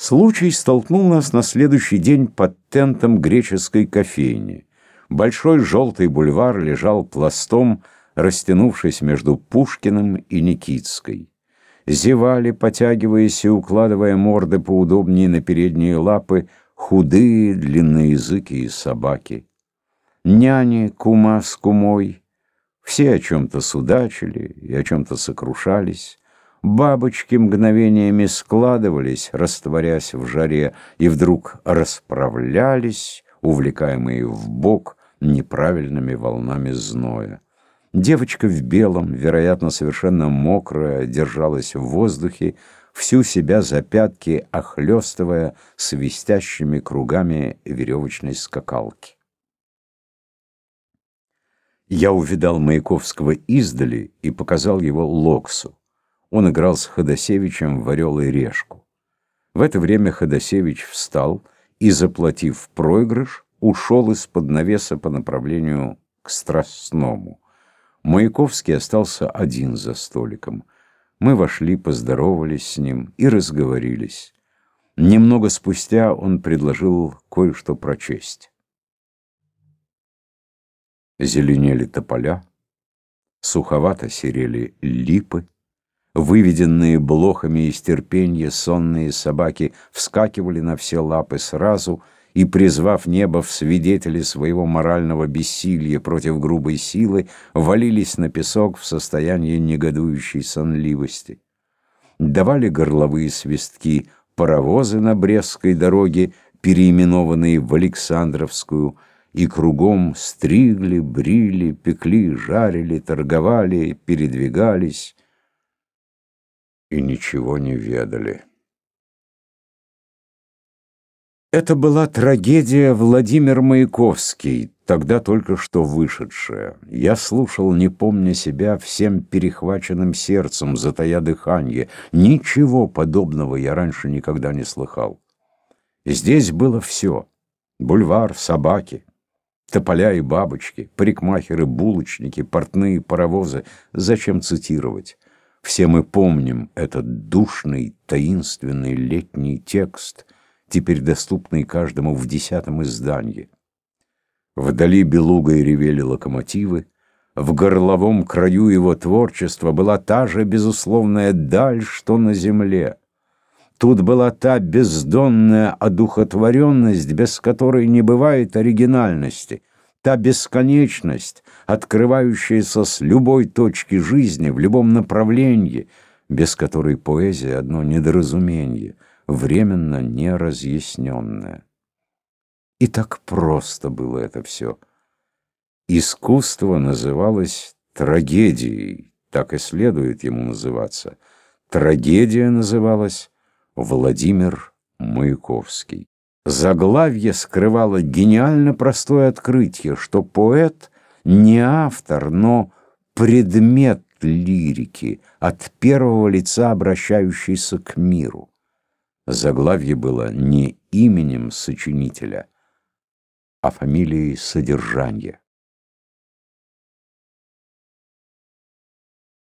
Случай столкнул нас на следующий день под тентом греческой кофейни. Большой желтый бульвар лежал пластом, растянувшись между Пушкиным и Никитской. Зевали, потягиваясь и укладывая морды поудобнее на передние лапы, худые длинноязыкие собаки. Няни, кума с кумой, все о чем-то судачили и о чем-то сокрушались. Бабочки мгновениями складывались, растворясь в жаре, и вдруг расправлялись, увлекаемые в бок неправильными волнами зноя. Девочка в белом, вероятно, совершенно мокрая, держалась в воздухе, всю себя за пятки охлестывая свистящими кругами веревочной скакалки. Я увидал Маяковского издали и показал его Локсу он играл с Ходосевичем в «Орел и решку». В это время Ходосевич встал и, заплатив проигрыш, ушел из-под навеса по направлению к Страстному. Маяковский остался один за столиком. Мы вошли, поздоровались с ним и разговорились. Немного спустя он предложил кое-что прочесть. Зеленели тополя, суховато серели липы, Выведенные блохами из терпенья сонные собаки вскакивали на все лапы сразу и, призвав небо в свидетели своего морального бессилия против грубой силы, валились на песок в состоянии негодующей сонливости. Давали горловые свистки паровозы на Брестской дороге, переименованные в Александровскую, и кругом стригли, брили, пекли, жарили, торговали, передвигались, и ничего не ведали. Это была трагедия Владимир Маяковский, тогда только что вышедшая. Я слушал, не помня себя, всем перехваченным сердцем, затая дыхание. Ничего подобного я раньше никогда не слыхал. Здесь было все. Бульвар, собаки, тополя и бабочки, парикмахеры, булочники, портные, паровозы. Зачем цитировать? Все мы помним этот душный, таинственный летний текст, теперь доступный каждому в десятом издании. Вдали белугой ревели локомотивы, в горловом краю его творчества была та же безусловная даль, что на земле. Тут была та бездонная одухотворенность, без которой не бывает оригинальности, та бесконечность, открывающаяся с любой точки жизни, в любом направлении, без которой поэзия — одно недоразумение, временно неразъясненное. И так просто было это все. Искусство называлось трагедией, так и следует ему называться. Трагедия называлась Владимир Маяковский. Заглавье скрывало гениально простое открытие, что поэт не автор, но предмет лирики, от первого лица обращающийся к миру. Заглавье было не именем сочинителя, а фамилией содержания.